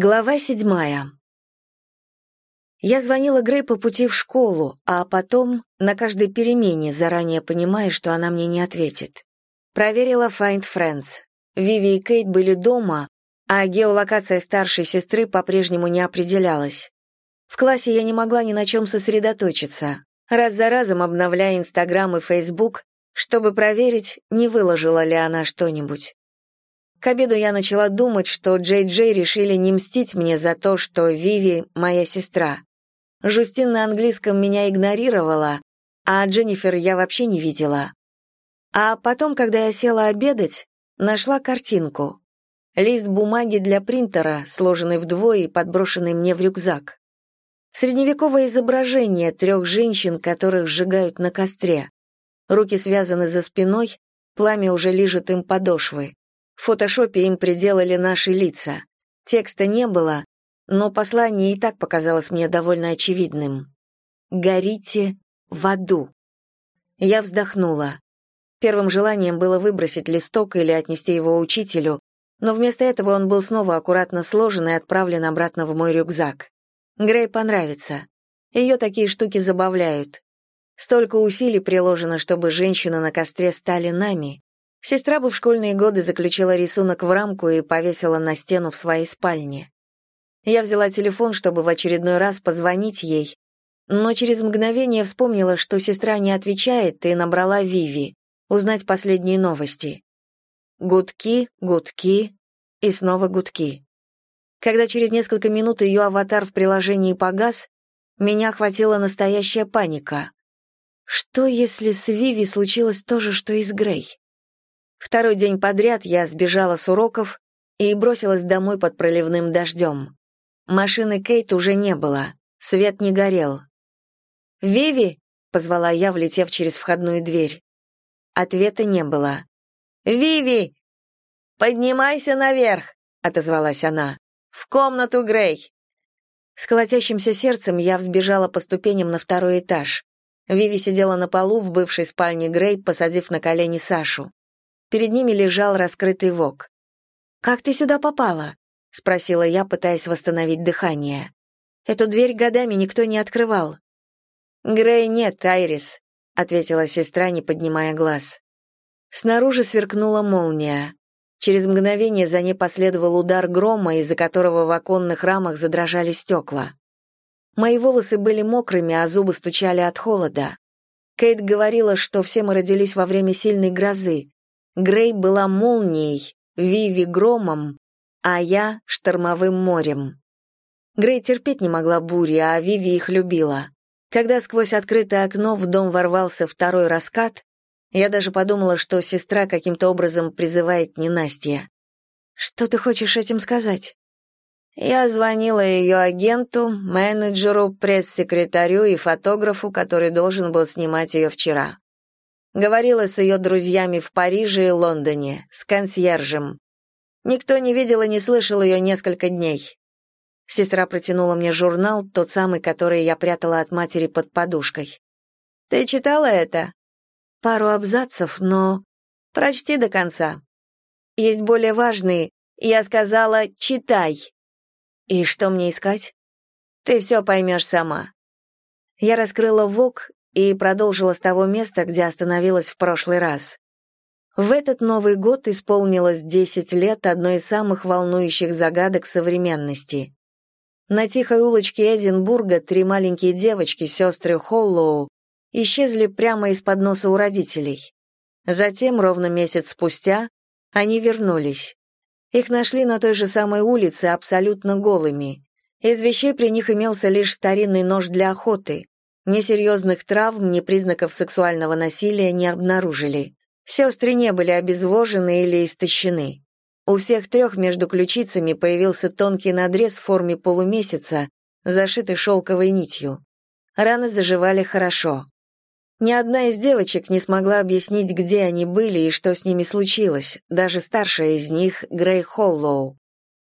Глава седьмая. Я звонила Грей по пути в школу, а потом на каждой перемене, заранее понимая, что она мне не ответит. Проверила Find Friends. Виви и Кейт были дома, а геолокация старшей сестры по-прежнему не определялась. В классе я не могла ни на чем сосредоточиться, раз за разом обновляя Инстаграм и Фейсбук, чтобы проверить, не выложила ли она что-нибудь. К обеду я начала думать, что Джей Джей решили не мстить мне за то, что Виви — моя сестра. Жустин на английском меня игнорировала, а Дженнифер я вообще не видела. А потом, когда я села обедать, нашла картинку. Лист бумаги для принтера, сложенный вдвое и подброшенный мне в рюкзак. Средневековое изображение трех женщин, которых сжигают на костре. Руки связаны за спиной, пламя уже лижет им подошвы. В фотошопе им приделали наши лица. Текста не было, но послание и так показалось мне довольно очевидным. «Горите в аду». Я вздохнула. Первым желанием было выбросить листок или отнести его учителю, но вместо этого он был снова аккуратно сложен и отправлен обратно в мой рюкзак. Грей понравится. Ее такие штуки забавляют. Столько усилий приложено, чтобы женщины на костре стали нами. Сестра бы в школьные годы заключила рисунок в рамку и повесила на стену в своей спальне. Я взяла телефон, чтобы в очередной раз позвонить ей, но через мгновение вспомнила, что сестра не отвечает, и набрала Виви, узнать последние новости. Гудки, гудки и снова гудки. Когда через несколько минут ее аватар в приложении погас, меня охватила настоящая паника. Что, если с Виви случилось то же, что и с Грей? Второй день подряд я сбежала с уроков и бросилась домой под проливным дождем. Машины Кейт уже не было, свет не горел. «Виви!» — позвала я, влетев через входную дверь. Ответа не было. «Виви! Поднимайся наверх!» — отозвалась она. «В комнату, Грей!» С колотящимся сердцем я взбежала по ступеням на второй этаж. Виви сидела на полу в бывшей спальне Грей, посадив на колени Сашу. Перед ними лежал раскрытый вок. «Как ты сюда попала?» — спросила я, пытаясь восстановить дыхание. «Эту дверь годами никто не открывал». «Грей нет, Айрис», — ответила сестра, не поднимая глаз. Снаружи сверкнула молния. Через мгновение за ней последовал удар грома, из-за которого в оконных рамах задрожали стекла. Мои волосы были мокрыми, а зубы стучали от холода. Кейт говорила, что все мы родились во время сильной грозы, Грей была молнией, Виви — громом, а я — штормовым морем. Грей терпеть не могла бури, а Виви их любила. Когда сквозь открытое окно в дом ворвался второй раскат, я даже подумала, что сестра каким-то образом призывает ненастье. «Что ты хочешь этим сказать?» Я звонила ее агенту, менеджеру, пресс-секретарю и фотографу, который должен был снимать ее вчера. Говорила с ее друзьями в Париже и Лондоне, с консьержем. Никто не видел и не слышал ее несколько дней. Сестра протянула мне журнал, тот самый, который я прятала от матери под подушкой. «Ты читала это?» «Пару абзацев, но...» «Прочти до конца. Есть более важные. Я сказала «читай». «И что мне искать?» «Ты все поймешь сама». Я раскрыла ВОК и продолжила с того места, где остановилась в прошлый раз. В этот Новый год исполнилось 10 лет одной из самых волнующих загадок современности. На тихой улочке Эдинбурга три маленькие девочки, сестры Холлоу, исчезли прямо из-под носа у родителей. Затем, ровно месяц спустя, они вернулись. Их нашли на той же самой улице абсолютно голыми. Из вещей при них имелся лишь старинный нож для охоты. Ни серьезных травм, ни признаков сексуального насилия не обнаружили. Сестры не были обезвожены или истощены. У всех трех между ключицами появился тонкий надрез в форме полумесяца, зашитый шелковой нитью. Раны заживали хорошо. Ни одна из девочек не смогла объяснить, где они были и что с ними случилось, даже старшая из них, Грей Холлоу.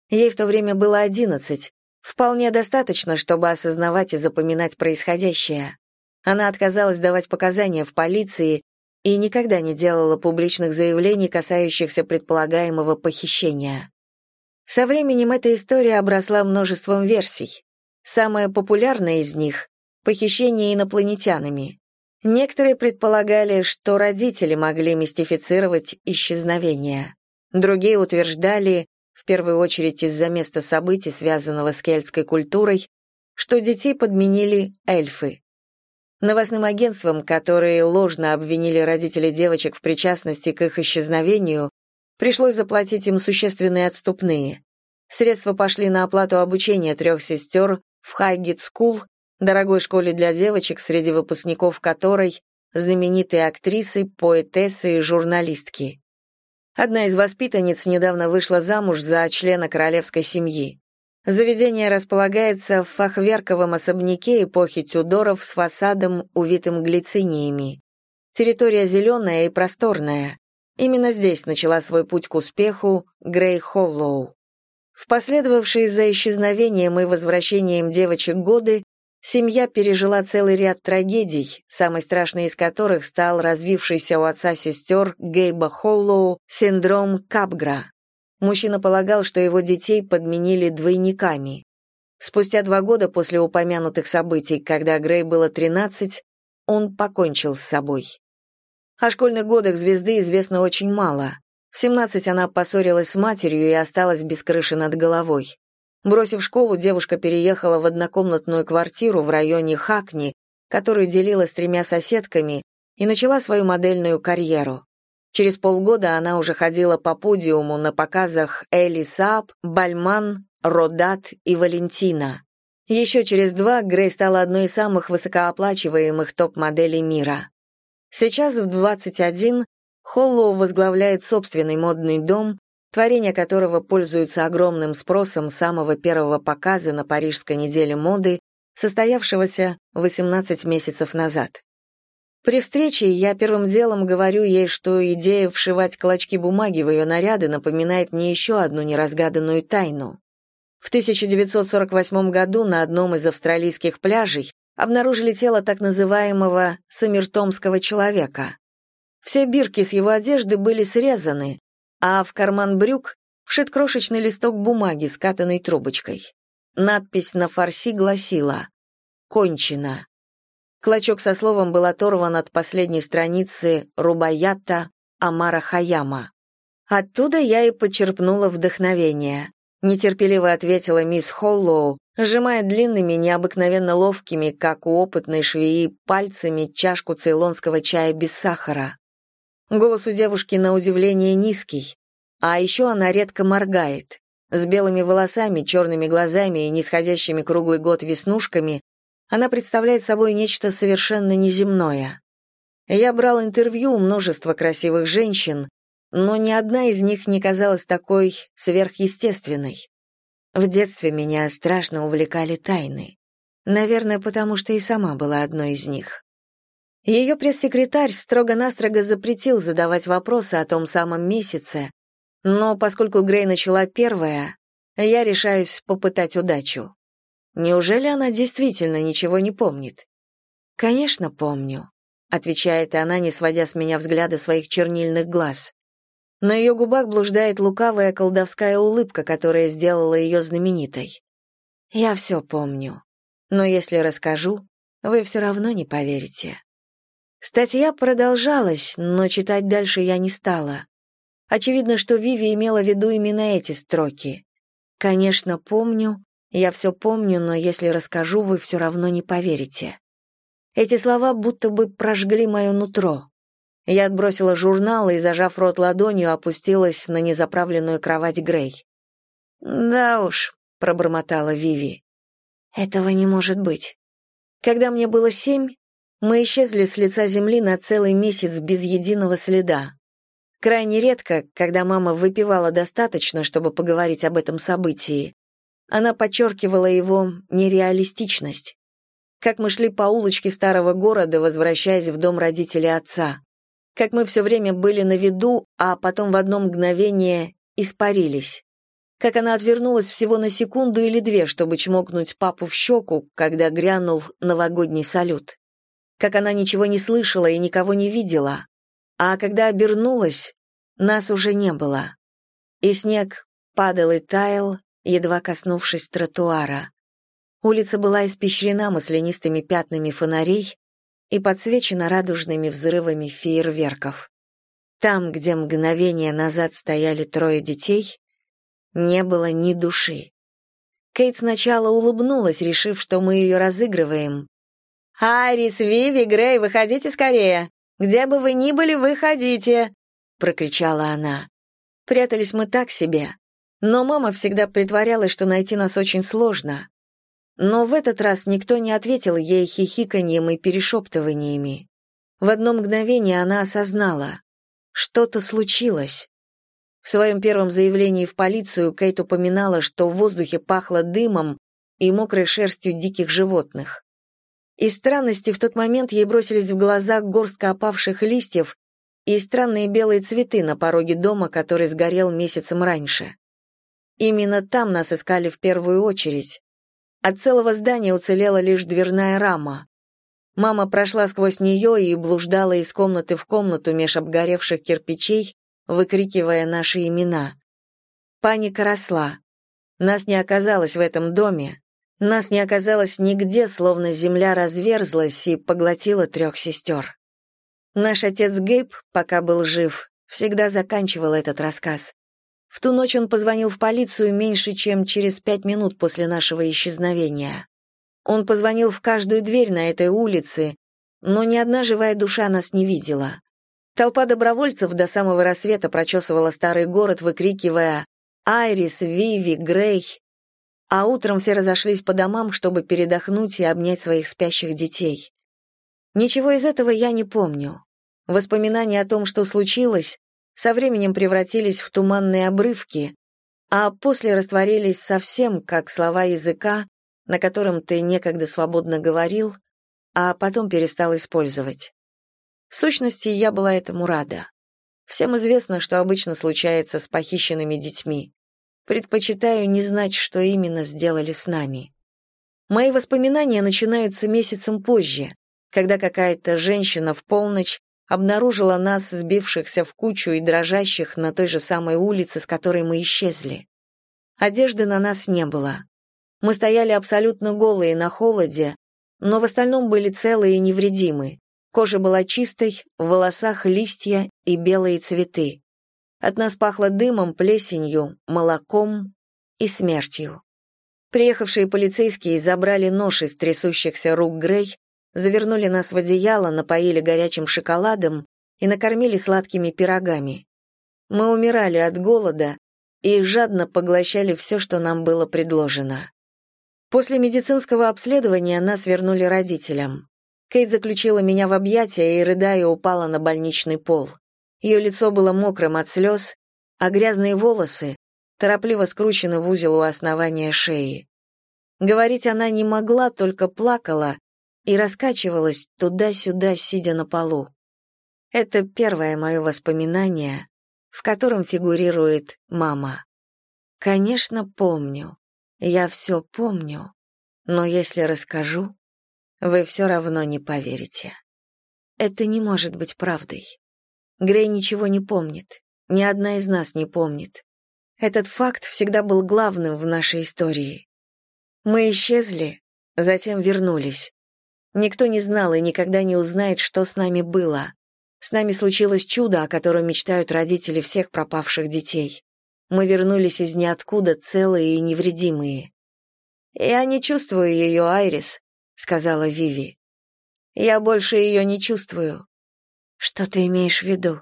Ей в то время было одиннадцать, Вполне достаточно, чтобы осознавать и запоминать происходящее. Она отказалась давать показания в полиции и никогда не делала публичных заявлений, касающихся предполагаемого похищения. Со временем эта история обросла множеством версий. Самая популярная из них — похищение инопланетянами. Некоторые предполагали, что родители могли мистифицировать исчезновение. Другие утверждали, в первую очередь из-за места событий, связанного с кельтской культурой, что детей подменили эльфы. Новостным агентствам, которые ложно обвинили родителей девочек в причастности к их исчезновению, пришлось заплатить им существенные отступные. Средства пошли на оплату обучения трех сестер в Highgate School, дорогой школе для девочек, среди выпускников которой знаменитые актрисы, поэтессы и журналистки. Одна из воспитанниц недавно вышла замуж за члена королевской семьи. Заведение располагается в фахверковом особняке эпохи Тюдоров с фасадом, увитым глициниями. Территория зеленая и просторная. Именно здесь начала свой путь к успеху Грей Холлоу. В последовавшие за исчезновением и возвращением девочек годы семья пережила целый ряд трагедий, самой страшной из которых стал развившийся у отца сестер Гейба Холлоу синдром Капгра. Мужчина полагал, что его детей подменили двойниками. Спустя два года после упомянутых событий, когда Грей было 13, он покончил с собой. О школьных годах звезды известно очень мало. В 17 она поссорилась с матерью и осталась без крыши над головой. Бросив школу, девушка переехала в однокомнатную квартиру в районе Хакни, которую делила с тремя соседками, и начала свою модельную карьеру. Через полгода она уже ходила по подиуму на показах Элли Сааб, Бальман, Родат и Валентина. Еще через два Грей стала одной из самых высокооплачиваемых топ-моделей мира. Сейчас в 21 Холлоу возглавляет собственный модный дом, творения которого пользуются огромным спросом самого первого показа на Парижской неделе моды, состоявшегося 18 месяцев назад. При встрече я первым делом говорю ей, что идея вшивать клочки бумаги в ее наряды напоминает мне еще одну неразгаданную тайну. В 1948 году на одном из австралийских пляжей обнаружили тело так называемого «самертомского человека». Все бирки с его одежды были срезаны, а в карман брюк вшит крошечный листок бумаги, скатанной трубочкой. Надпись на фарси гласила «Кончено». Клочок со словом был оторван от последней страницы Рубаята Амара Хаяма. Оттуда я и почерпнула вдохновение. Нетерпеливо ответила мисс Холлоу, сжимая длинными, необыкновенно ловкими, как у опытной швеи, пальцами чашку цейлонского чая без сахара. Голос у девушки на удивление низкий, а еще она редко моргает. С белыми волосами, черными глазами и нисходящими круглый год веснушками она представляет собой нечто совершенно неземное. Я брал интервью у множества красивых женщин, но ни одна из них не казалась такой сверхъестественной. В детстве меня страшно увлекали тайны. Наверное, потому что и сама была одной из них. Ее пресс-секретарь строго-настрого запретил задавать вопросы о том самом месяце, но поскольку Грей начала первая, я решаюсь попытать удачу. Неужели она действительно ничего не помнит? Конечно, помню, отвечает она, не сводя с меня взгляда своих чернильных глаз. На ее губах блуждает лукавая колдовская улыбка, которая сделала ее знаменитой. Я все помню. Но если расскажу, вы все равно не поверите. Статья продолжалась, но читать дальше я не стала. Очевидно, что Виви имела в виду именно эти строки. Конечно, помню, я все помню, но если расскажу, вы все равно не поверите. Эти слова будто бы прожгли мое нутро. Я отбросила журнал и, зажав рот ладонью, опустилась на незаправленную кровать Грей. «Да уж», — пробормотала Виви. «Этого не может быть. Когда мне было семь, мы исчезли с лица земли на целый месяц без единого следа. Крайне редко, когда мама выпивала достаточно, чтобы поговорить об этом событии, она подчеркивала его нереалистичность. Как мы шли по улочке старого города, возвращаясь в дом родителей отца. Как мы все время были на виду, а потом в одно мгновение испарились. Как она отвернулась всего на секунду или две, чтобы чмокнуть папу в щеку, когда грянул новогодний салют. Как она ничего не слышала и никого не видела. А когда обернулась, нас уже не было. И снег падал и таял, едва коснувшись тротуара. Улица была испещрена маслянистыми пятнами фонарей и подсвечена радужными взрывами фейерверков. Там, где мгновение назад стояли трое детей, не было ни души. Кейт сначала улыбнулась, решив, что мы ее разыгрываем. «Айрис, Виви, Грей, выходите скорее! Где бы вы ни были, выходите!» — прокричала она. Прятались мы так себе, но мама всегда притворялась, что найти нас очень сложно. Но в этот раз никто не ответил ей хихиканьем и перешептываниями. В одно мгновение она осознала. Что-то случилось. В своем первом заявлении в полицию Кейт упоминала, что в воздухе пахло дымом и мокрой шерстью диких животных. Из странности в тот момент ей бросились в глаза горстка опавших листьев и странные белые цветы на пороге дома, который сгорел месяцем раньше. Именно там нас искали в первую очередь. От целого здания уцелела лишь дверная рама. Мама прошла сквозь нее и блуждала из комнаты в комнату меж обгоревших кирпичей, выкрикивая наши имена. Паника росла. Нас не оказалось в этом доме, нас не оказалось нигде, словно земля разверзлась и поглотила трех сестер. Наш отец Гейб, пока был жив, всегда заканчивал этот рассказ. В ту ночь он позвонил в полицию меньше, чем через пять минут после нашего исчезновения. Он позвонил в каждую дверь на этой улице, но ни одна живая душа нас не видела. Толпа добровольцев до самого рассвета прочесывала старый город, выкрикивая «Айрис, Виви, Грей!», а утром все разошлись по домам, чтобы передохнуть и обнять своих спящих детей. Ничего из этого я не помню. Воспоминания о том, что случилось, со временем превратились в туманные обрывки, а после растворились совсем, как слова языка, на котором ты некогда свободно говорил, а потом перестал использовать. В сущности, я была этому рада. Всем известно, что обычно случается с похищенными детьми. Предпочитаю не знать, что именно сделали с нами. Мои воспоминания начинаются месяцем позже, когда какая-то женщина в полночь обнаружила нас, сбившихся в кучу и дрожащих на той же самой улице, с которой мы исчезли. Одежды на нас не было. Мы стояли абсолютно голые на холоде, но в остальном были целые и невредимы. Кожа была чистой, в волосах листья и белые цветы. От нас пахло дымом, плесенью, молоком и смертью. Приехавшие полицейские забрали нож из трясущихся рук Грей завернули нас в одеяло, напоили горячим шоколадом и накормили сладкими пирогами. Мы умирали от голода и жадно поглощали все, что нам было предложено. После медицинского обследования нас вернули родителям. Кейт заключила меня в объятия и, рыдая, упала на больничный пол. Ее лицо было мокрым от слез, а грязные волосы торопливо скручены в узел у основания шеи. Говорить она не могла, только плакала, и раскачивалась туда-сюда, сидя на полу. Это первое мое воспоминание, в котором фигурирует мама. Конечно, помню. Я все помню. Но если расскажу, вы все равно не поверите. Это не может быть правдой. Грей ничего не помнит. Ни одна из нас не помнит. Этот факт всегда был главным в нашей истории. Мы исчезли, затем вернулись. Никто не знал и никогда не узнает, что с нами было. С нами случилось чудо, о котором мечтают родители всех пропавших детей. Мы вернулись из ниоткуда целые и невредимые. «Я не чувствую ее, Айрис», — сказала Виви. «Я больше ее не чувствую». «Что ты имеешь в виду?»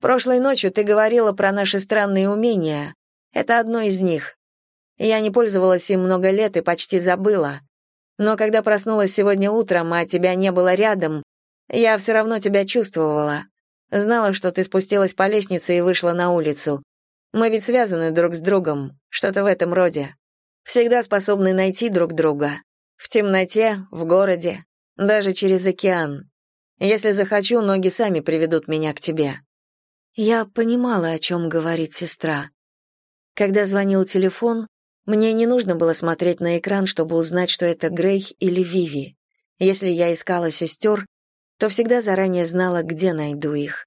«Прошлой ночью ты говорила про наши странные умения. Это одно из них. Я не пользовалась им много лет и почти забыла. Но когда проснулась сегодня утром, а тебя не было рядом, я все равно тебя чувствовала. Знала, что ты спустилась по лестнице и вышла на улицу. Мы ведь связаны друг с другом, что-то в этом роде. Всегда способны найти друг друга. В темноте, в городе, даже через океан. Если захочу, ноги сами приведут меня к тебе». Я понимала, о чем говорит сестра. Когда звонил телефон, мне не нужно было смотреть на экран, чтобы узнать, что это Грей или Виви. Если я искала сестер, то всегда заранее знала, где найду их.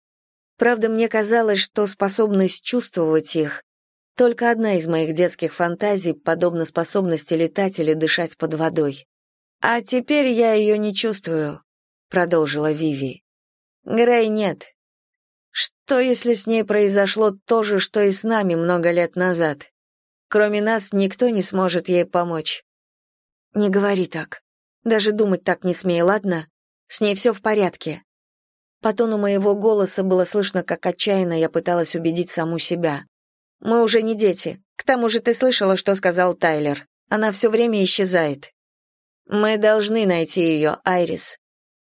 Правда, мне казалось, что способность чувствовать их Только одна из моих детских фантазий, подобно способности летать или дышать под водой. «А теперь я ее не чувствую», — продолжила Виви. «Грей нет. Что, если с ней произошло то же, что и с нами много лет назад? Кроме нас никто не сможет ей помочь». «Не говори так. Даже думать так не смей, ладно? С ней все в порядке». По тону моего голоса было слышно, как отчаянно я пыталась убедить саму себя. «Мы уже не дети. К тому же ты слышала, что сказал Тайлер. Она все время исчезает». «Мы должны найти ее, Айрис».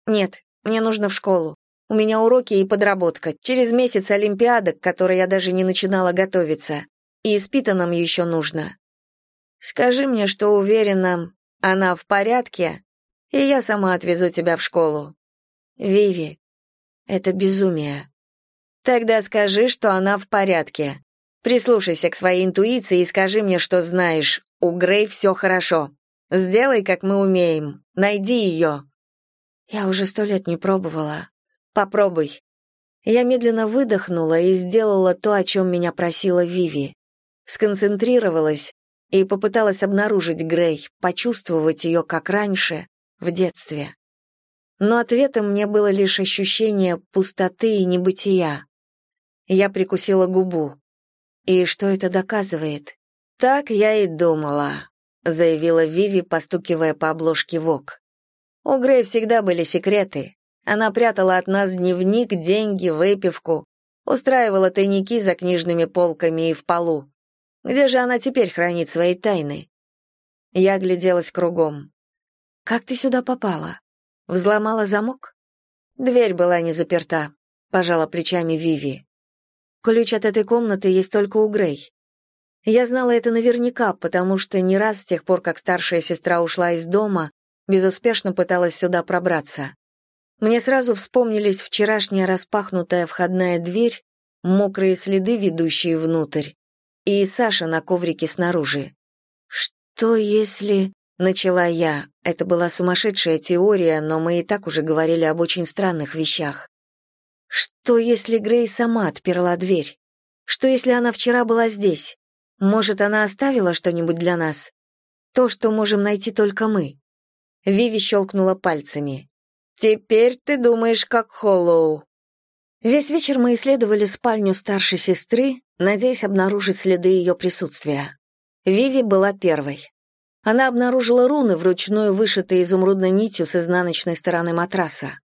«Нет, мне нужно в школу. У меня уроки и подработка. Через месяц Олимпиада, к которой я даже не начинала готовиться. И с Питоном еще нужно. Скажи мне, что уверена, она в порядке, и я сама отвезу тебя в школу. Виви, это безумие. Тогда скажи, что она в порядке. Прислушайся к своей интуиции и скажи мне, что знаешь. У Грей все хорошо. Сделай, как мы умеем. Найди ее». Я уже сто лет не пробовала. Попробуй. Я медленно выдохнула и сделала то, о чем меня просила Виви. Сконцентрировалась и попыталась обнаружить Грей, почувствовать ее как раньше, в детстве. Но ответом мне было лишь ощущение пустоты и небытия. Я прикусила губу. И что это доказывает? Так я и думала, заявила Виви, постукивая по обложке ВОК. У Грей всегда были секреты. Она прятала от нас дневник, деньги, выпивку, устраивала тайники за книжными полками и в полу. Где же она теперь хранит свои тайны? Я огляделась кругом. Как ты сюда попала? Взломала замок? Дверь была не заперта, пожала плечами Виви. Ключ от этой комнаты есть только у Грей. Я знала это наверняка, потому что не раз с тех пор, как старшая сестра ушла из дома, безуспешно пыталась сюда пробраться. Мне сразу вспомнились вчерашняя распахнутая входная дверь, мокрые следы, ведущие внутрь, и Саша на коврике снаружи. «Что если...» — начала я. Это была сумасшедшая теория, но мы и так уже говорили об очень странных вещах. Что, если Грей сама отперла дверь? Что, если она вчера была здесь? Может, она оставила что-нибудь для нас? То, что можем найти только мы. Виви щелкнула пальцами. «Теперь ты думаешь, как Холлоу». Весь вечер мы исследовали спальню старшей сестры, надеясь обнаружить следы ее присутствия. Виви была первой. Она обнаружила руны, вручную вышитые изумрудной нитью с изнаночной стороны матраса.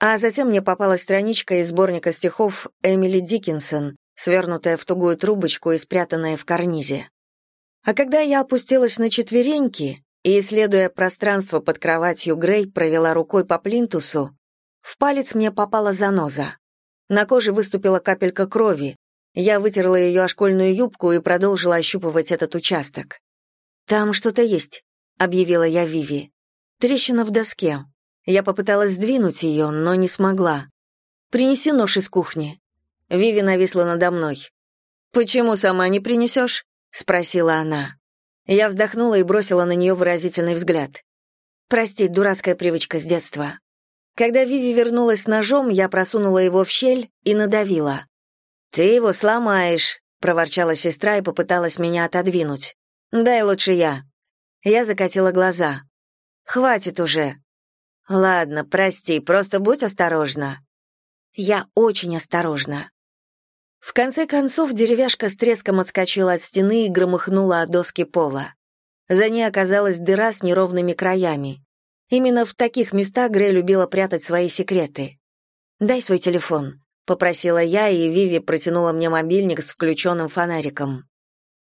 А затем мне попалась страничка из сборника стихов Эмили Диккенсон, свернутая в тугую трубочку и спрятанная в карнизе. А когда я опустилась на четвереньки и, исследуя пространство под кроватью Грей, провела рукой по плинтусу, в палец мне попала заноза. На коже выступила капелька крови. Я вытерла ее о школьную юбку и продолжила ощупывать этот участок. «Там что-то есть», — объявила я Виви. «Трещина в доске. Я попыталась сдвинуть ее, но не смогла. «Принеси нож из кухни». Виви нависла надо мной. «Почему сама не принесешь?» — спросила она. Я вздохнула и бросила на нее выразительный взгляд. «Прости, дурацкая привычка с детства». Когда Виви вернулась с ножом, я просунула его в щель и надавила. «Ты его сломаешь», — проворчала сестра и попыталась меня отодвинуть. «Дай лучше я». Я закатила глаза. «Хватит уже», Ладно, прости, просто будь осторожна. Я очень осторожна. В конце концов деревяшка с треском отскочила от стены и громыхнула от доски пола. За ней оказалась дыра с неровными краями. Именно в таких местах Грей любила прятать свои секреты. «Дай свой телефон», — попросила я, и Виви протянула мне мобильник с включенным фонариком.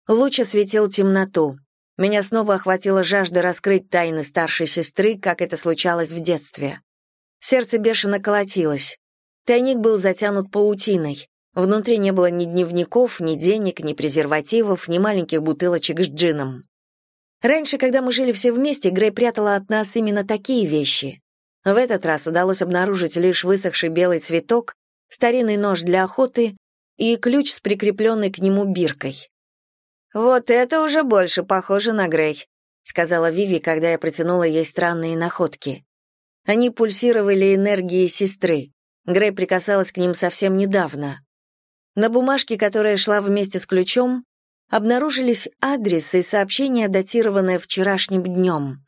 Луч осветил темноту. Меня снова охватила жажда раскрыть тайны старшей сестры, как это случалось в детстве. Сердце бешено колотилось. Тайник был затянут паутиной. Внутри не было ни дневников, ни денег, ни презервативов, ни маленьких бутылочек с джином. Раньше, когда мы жили все вместе, Грей прятала от нас именно такие вещи. В этот раз удалось обнаружить лишь высохший белый цветок, старинный нож для охоты и ключ с прикрепленной к нему биркой. «Вот это уже больше похоже на Грей», — сказала Виви, когда я протянула ей странные находки. Они пульсировали энергией сестры. Грей прикасалась к ним совсем недавно. На бумажке, которая шла вместе с ключом, обнаружились адрес и сообщение, датированное вчерашним днем.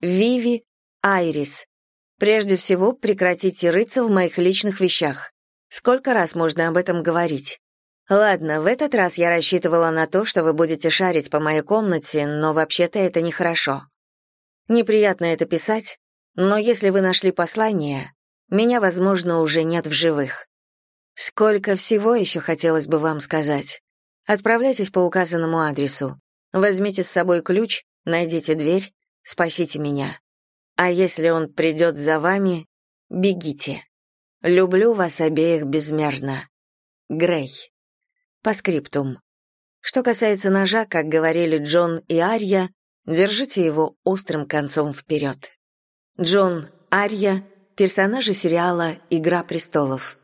Виви, Айрис. Прежде всего, прекратите рыться в моих личных вещах. Сколько раз можно об этом говорить? Ладно, в этот раз я рассчитывала на то, что вы будете шарить по моей комнате, но вообще-то это нехорошо. Неприятно это писать, но если вы нашли послание, меня, возможно, уже нет в живых. Сколько всего еще хотелось бы вам сказать. Отправляйтесь по указанному адресу. Возьмите с собой ключ, найдите дверь, спасите меня. А если он придет за вами, бегите. Люблю вас обеих безмерно. Грей. По скриптум. Что касается ножа, как говорили Джон и Арья, держите его острым концом вперед. Джон, Арья, персонажи сериала «Игра престолов».